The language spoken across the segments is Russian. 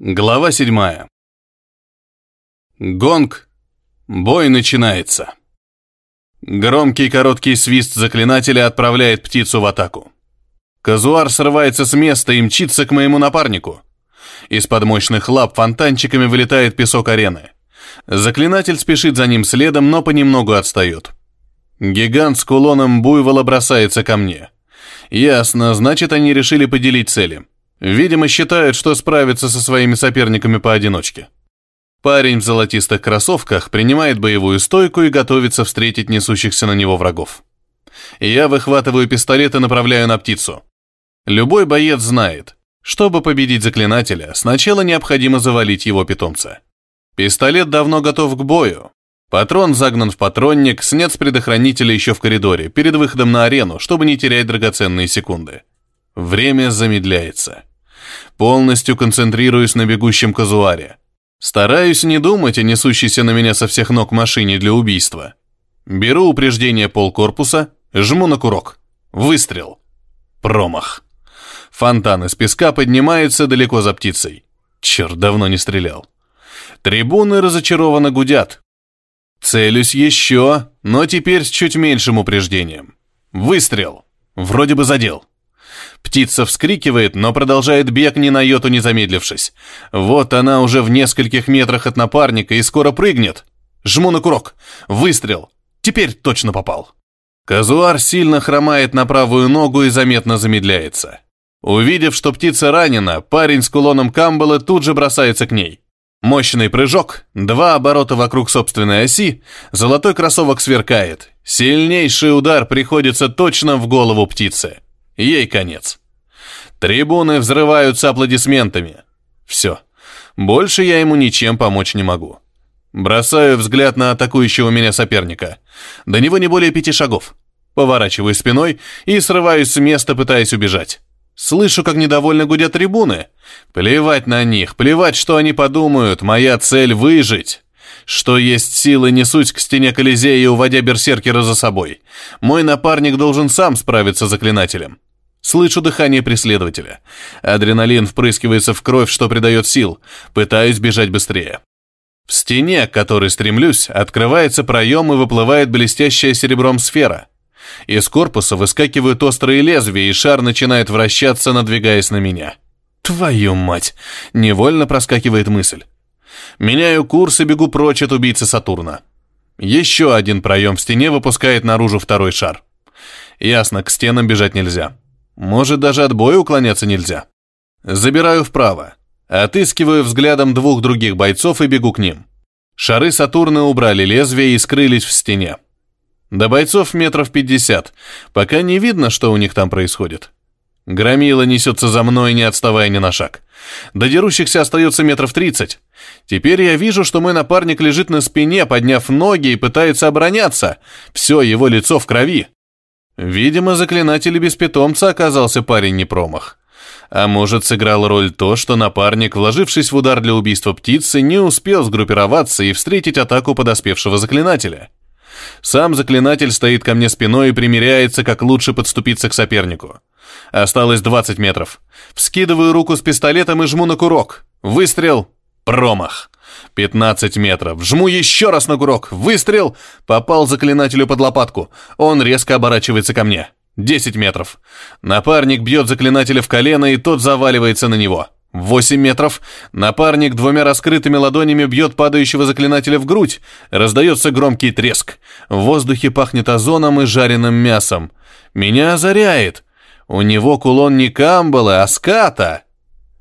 Глава седьмая. Гонг. Бой начинается. Громкий короткий свист заклинателя отправляет птицу в атаку. Казуар срывается с места и мчится к моему напарнику. Из-под мощных лап фонтанчиками вылетает песок арены. Заклинатель спешит за ним следом, но понемногу отстает. Гигант с кулоном буйвола бросается ко мне. Ясно, значит, они решили поделить цели. Видимо, считают, что справятся со своими соперниками поодиночке. Парень в золотистых кроссовках принимает боевую стойку и готовится встретить несущихся на него врагов. Я выхватываю пистолет и направляю на птицу. Любой боец знает, чтобы победить заклинателя, сначала необходимо завалить его питомца. Пистолет давно готов к бою. Патрон загнан в патронник, снят с предохранителя еще в коридоре, перед выходом на арену, чтобы не терять драгоценные секунды. Время замедляется. Полностью концентрируюсь на бегущем казуаре. Стараюсь не думать о несущейся на меня со всех ног машине для убийства. Беру упреждение полкорпуса, жму на курок. Выстрел. Промах. Фонтан из песка поднимается далеко за птицей. Черт, давно не стрелял. Трибуны разочарованно гудят. Целюсь еще, но теперь с чуть меньшим упреждением. Выстрел. Вроде бы задел. Птица вскрикивает, но продолжает бег ни на йоту не замедлившись. Вот она уже в нескольких метрах от напарника и скоро прыгнет. Жму на курок. Выстрел. Теперь точно попал. Казуар сильно хромает на правую ногу и заметно замедляется. Увидев, что птица ранена, парень с кулоном Камбала тут же бросается к ней. Мощный прыжок, два оборота вокруг собственной оси, золотой кроссовок сверкает. Сильнейший удар приходится точно в голову птицы. Ей конец. Трибуны взрываются аплодисментами. Все. Больше я ему ничем помочь не могу. Бросаю взгляд на атакующего меня соперника. До него не более пяти шагов. Поворачиваю спиной и срываюсь с места, пытаясь убежать. Слышу, как недовольно гудят трибуны. Плевать на них, плевать, что они подумают. Моя цель — выжить. Что есть силы, несусь к стене Колизея, уводя берсеркера за собой. Мой напарник должен сам справиться с заклинателем. Слышу дыхание преследователя. Адреналин впрыскивается в кровь, что придает сил. Пытаюсь бежать быстрее. В стене, к которой стремлюсь, открывается проем и выплывает блестящая серебром сфера. Из корпуса выскакивают острые лезвия, и шар начинает вращаться, надвигаясь на меня. Твою мать! Невольно проскакивает мысль. Меняю курс и бегу прочь от убийцы Сатурна. Еще один проем в стене выпускает наружу второй шар. Ясно, к стенам бежать нельзя. Может, даже от боя уклоняться нельзя. Забираю вправо. Отыскиваю взглядом двух других бойцов и бегу к ним. Шары Сатурна убрали лезвие и скрылись в стене. До бойцов метров пятьдесят. Пока не видно, что у них там происходит. Громила несется за мной, не отставая ни на шаг. До дерущихся остается метров тридцать. Теперь я вижу, что мой напарник лежит на спине, подняв ноги и пытается обороняться. Все его лицо в крови. Видимо, заклинатель без питомца оказался парень не промах. А может, сыграл роль то, что напарник, вложившись в удар для убийства птицы, не успел сгруппироваться и встретить атаку подоспевшего заклинателя. Сам заклинатель стоит ко мне спиной и примеряется, как лучше подступиться к сопернику. Осталось 20 метров. Вскидываю руку с пистолетом и жму на курок. Выстрел. Промах. 15 метров. Жму еще раз на курок. Выстрел. Попал заклинателю под лопатку. Он резко оборачивается ко мне. 10 метров. Напарник бьет заклинателя в колено, и тот заваливается на него. 8 метров. Напарник двумя раскрытыми ладонями бьет падающего заклинателя в грудь. Раздается громкий треск. В воздухе пахнет озоном и жареным мясом. Меня озаряет. У него кулон не камбала, а ската.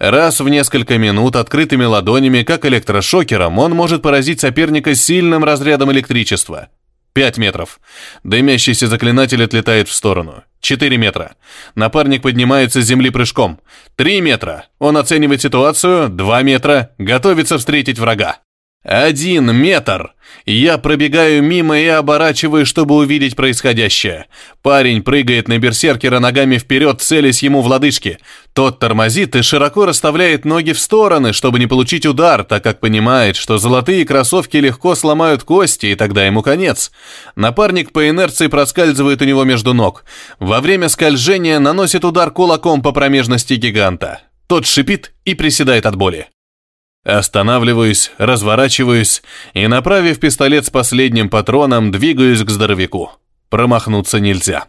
Раз в несколько минут открытыми ладонями, как электрошокером, он может поразить соперника сильным разрядом электричества. 5 метров. Дымящийся заклинатель отлетает в сторону. 4 метра. Напарник поднимается с земли прыжком. 3 метра. Он оценивает ситуацию. 2 метра. Готовится встретить врага. Один метр. Я пробегаю мимо и оборачиваю, чтобы увидеть происходящее. Парень прыгает на берсеркера ногами вперед, целясь ему в лодыжки. Тот тормозит и широко расставляет ноги в стороны, чтобы не получить удар, так как понимает, что золотые кроссовки легко сломают кости, и тогда ему конец. Напарник по инерции проскальзывает у него между ног. Во время скольжения наносит удар кулаком по промежности гиганта. Тот шипит и приседает от боли. Останавливаюсь, разворачиваюсь и, направив пистолет с последним патроном, двигаюсь к здоровяку. Промахнуться нельзя.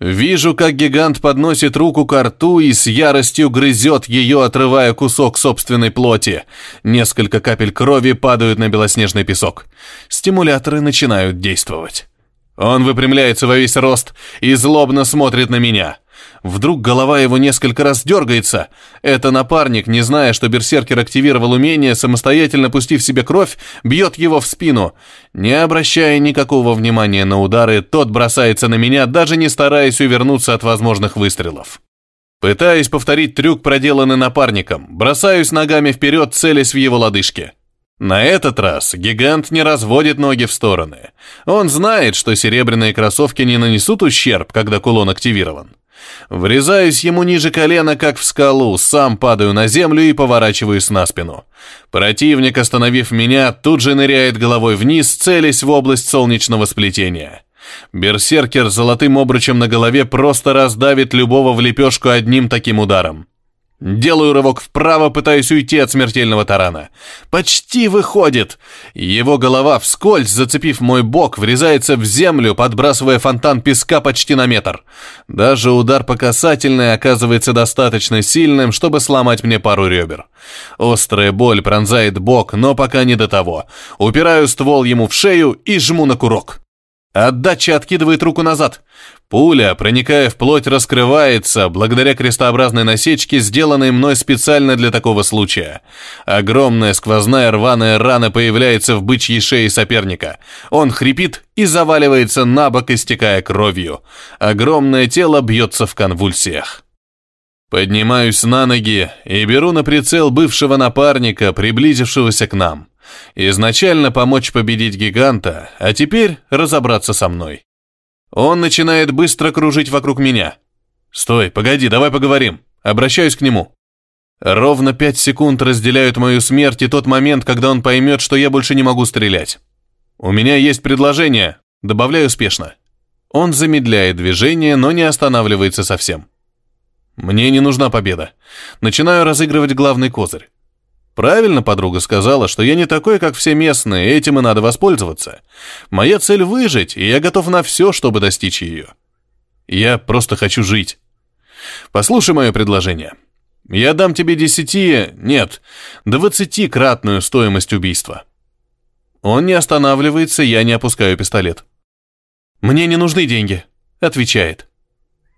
Вижу, как гигант подносит руку к рту и с яростью грызет ее, отрывая кусок собственной плоти. Несколько капель крови падают на белоснежный песок. Стимуляторы начинают действовать. Он выпрямляется во весь рост и злобно смотрит на меня. Вдруг голова его несколько раз дергается. Это напарник, не зная, что берсеркер активировал умение, самостоятельно пустив себе кровь, бьет его в спину. Не обращая никакого внимания на удары, тот бросается на меня, даже не стараясь увернуться от возможных выстрелов. Пытаюсь повторить трюк, проделанный напарником. Бросаюсь ногами вперед, целясь в его лодыжки. На этот раз гигант не разводит ноги в стороны. Он знает, что серебряные кроссовки не нанесут ущерб, когда кулон активирован. Врезаюсь ему ниже колена, как в скалу, сам падаю на землю и поворачиваюсь на спину. Противник, остановив меня, тут же ныряет головой вниз, целясь в область солнечного сплетения. Берсеркер золотым обручем на голове просто раздавит любого в лепешку одним таким ударом. Делаю рывок вправо, пытаюсь уйти от смертельного тарана. Почти выходит. Его голова, вскользь зацепив мой бок, врезается в землю, подбрасывая фонтан песка почти на метр. Даже удар по касательной оказывается достаточно сильным, чтобы сломать мне пару ребер. Острая боль пронзает бок, но пока не до того. Упираю ствол ему в шею и жму на курок. Отдача откидывает руку назад. Пуля, проникая в плоть, раскрывается благодаря крестообразной насечке, сделанной мной специально для такого случая. Огромная сквозная рваная рана появляется в бычьей шее соперника. Он хрипит и заваливается на бок, истекая кровью. Огромное тело бьется в конвульсиях. Поднимаюсь на ноги и беру на прицел бывшего напарника, приблизившегося к нам. Изначально помочь победить гиганта, а теперь разобраться со мной. Он начинает быстро кружить вокруг меня. «Стой, погоди, давай поговорим». Обращаюсь к нему. Ровно пять секунд разделяют мою смерть и тот момент, когда он поймет, что я больше не могу стрелять. «У меня есть предложение», добавляю спешно. Он замедляет движение, но не останавливается совсем. Мне не нужна победа. Начинаю разыгрывать главный козырь. Правильно подруга сказала, что я не такой, как все местные, этим и надо воспользоваться. Моя цель выжить, и я готов на все, чтобы достичь ее. Я просто хочу жить. Послушай мое предложение. Я дам тебе десяти, нет, двадцатикратную стоимость убийства. Он не останавливается, я не опускаю пистолет. Мне не нужны деньги, отвечает.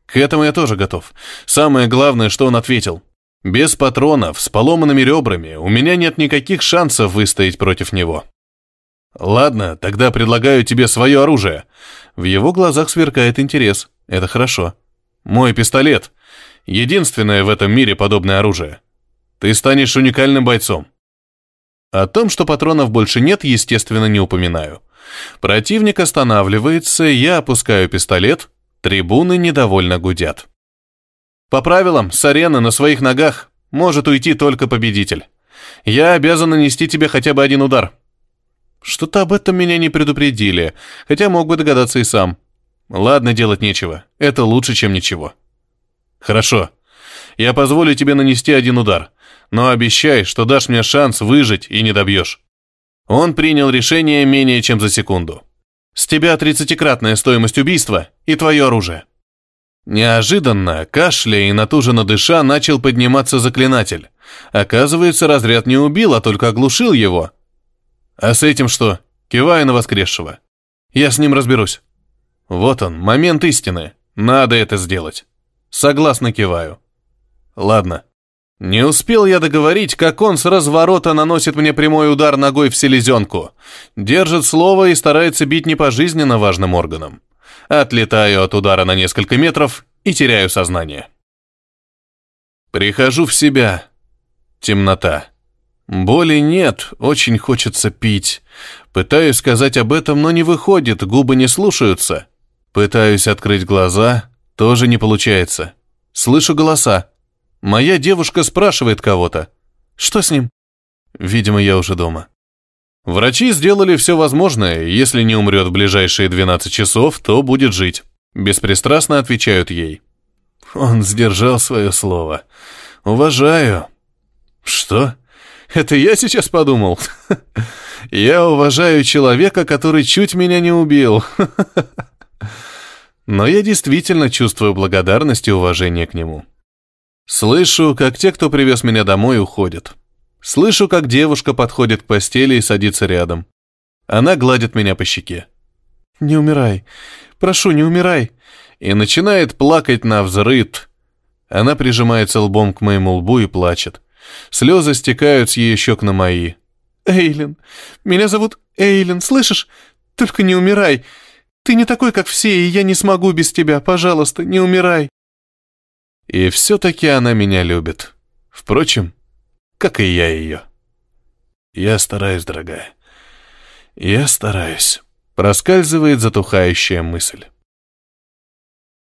К этому я тоже готов. Самое главное, что он ответил. Без патронов, с поломанными ребрами, у меня нет никаких шансов выстоять против него. Ладно, тогда предлагаю тебе свое оружие. В его глазах сверкает интерес. Это хорошо. Мой пистолет. Единственное в этом мире подобное оружие. Ты станешь уникальным бойцом. О том, что патронов больше нет, естественно, не упоминаю. Противник останавливается, я опускаю пистолет, трибуны недовольно гудят. По правилам, с арены на своих ногах может уйти только победитель. Я обязан нанести тебе хотя бы один удар. Что-то об этом меня не предупредили, хотя мог бы догадаться и сам. Ладно, делать нечего. Это лучше, чем ничего. Хорошо. Я позволю тебе нанести один удар, но обещай, что дашь мне шанс выжить и не добьешь. Он принял решение менее чем за секунду. С тебя тридцатикратная стоимость убийства и твое оружие. Неожиданно, кашляя и натуженно дыша, начал подниматься заклинатель. Оказывается, разряд не убил, а только оглушил его. А с этим что? Киваю на воскресшего. Я с ним разберусь. Вот он, момент истины. Надо это сделать. Согласно киваю. Ладно. Не успел я договорить, как он с разворота наносит мне прямой удар ногой в селезенку. Держит слово и старается бить не по жизненно важным органам отлетаю от удара на несколько метров и теряю сознание. Прихожу в себя. Темнота. Боли нет, очень хочется пить. Пытаюсь сказать об этом, но не выходит, губы не слушаются. Пытаюсь открыть глаза, тоже не получается. Слышу голоса. Моя девушка спрашивает кого-то. Что с ним? Видимо, я уже дома. Врачи сделали все возможное, если не умрет в ближайшие 12 часов, то будет жить. Беспристрастно отвечают ей. Он сдержал свое слово. Уважаю. Что? Это я сейчас подумал. Я уважаю человека, который чуть меня не убил. Но я действительно чувствую благодарность и уважение к нему. Слышу, как те, кто привез меня домой, уходят. Слышу, как девушка подходит к постели и садится рядом. Она гладит меня по щеке. «Не умирай. Прошу, не умирай!» И начинает плакать на взрыд. Она прижимается лбом к моему лбу и плачет. Слезы стекают с ее щек на мои. «Эйлин! Меня зовут Эйлин, слышишь? Только не умирай! Ты не такой, как все, и я не смогу без тебя. Пожалуйста, не умирай!» И все-таки она меня любит. Впрочем, как и я ее. Я стараюсь, дорогая. Я стараюсь. Проскальзывает затухающая мысль.